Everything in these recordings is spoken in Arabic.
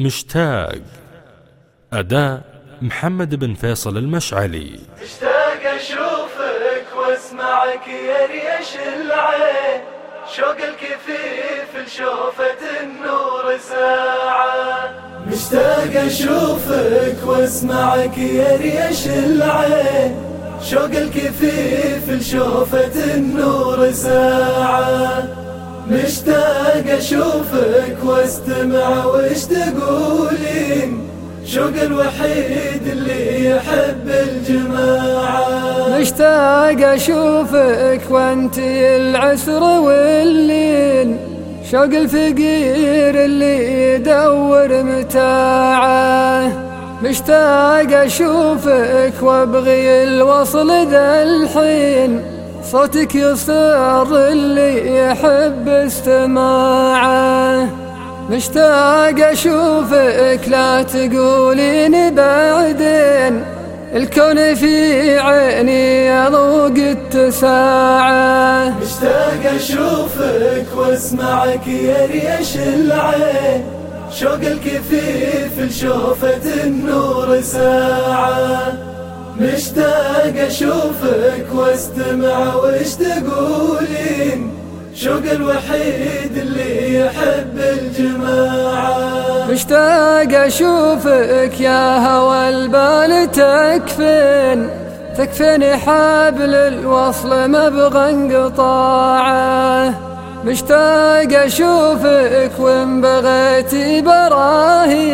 مشتاق. أداء محمد بن فيصل المشعلي. مشتاق أشوفك وأسمعك يا ريش العين شوق الكثيف لشوفة النور ساعة. مشتاق أشوفك وأسمعك يا ريش العين شوق الكثيف لشوفة النور ساعة. مشتاق أشوفك واستمع وش تقولين شوق الوحيد اللي يحب الجماعة؟ مشتاق أشوفك وأنت العسر واللين شوق الفقير اللي يدور متاعه. مشتاق أشوفك وأبغي الوصل ذا الحين. صوتك يصر اللي يحب استماعه. مشتاق أشوفك لا تقولين بعدين. الكون في عيني يذوق التساعة مشتاق أشوفك وأسمعك يا ريش العين. شوق الكثيف لشوفة النور ساعة. مشتاق أشوفك واستمع وش تقولين؟ شوق الوحيد اللي يحب الجماعة؟ مشتاق أشوفك يا هوى البال تكفين. تكفيني حبل الوصل مبغى انقطاعة. مشتاق أشوفك وان بغيتي براهين.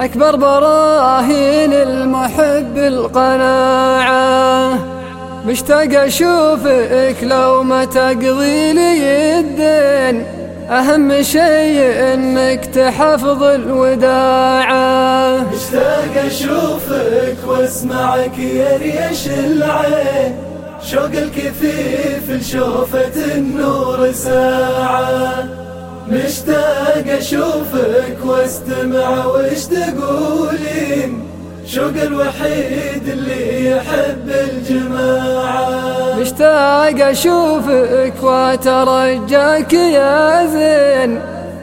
أكبر براهين المحب القناعة. مشتاق أشوفك لو ما تقضي لي الدين. أهم شيء إنك تحفظ الوداعة. مشتاق أشوفك وأسمعك يا ريش العين. شوق الكثيف لشوفة النور ساعة. مشتاق أشوفك وأستمع وش تقولين؟ شوق الوحيد اللي يحب الجماعة؟ مشتاق أشوفك وأترجاك يا زين.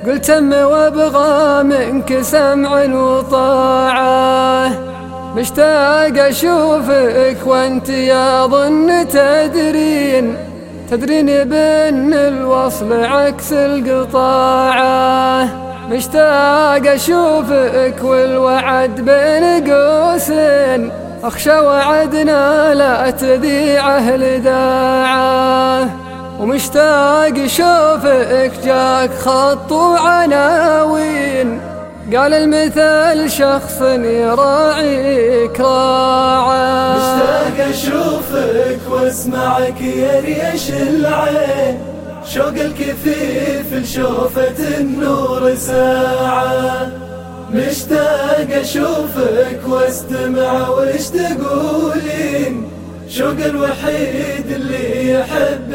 قلت أم وأبغى منك سمع وطاعة. مشتاق أشوفك وأنت يا ظن تدرين. تدرين بأن الوصل عكس القطاعة مشتاق أشوفك والوعد بين قوسين. أخشى وعدنا لا تذيعه لذاعه ومشتاق أشوفك جاك خط وعناوين. قال المثل شخص يراعيك راعه مشتاق أشوفك واسمعك يا ريش العين. شوق الكثيف لشوفة النور ساعة. مشتاق أشوفك واستمع وش تقولين شوق الوحيد اللي يحب